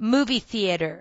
movie theater.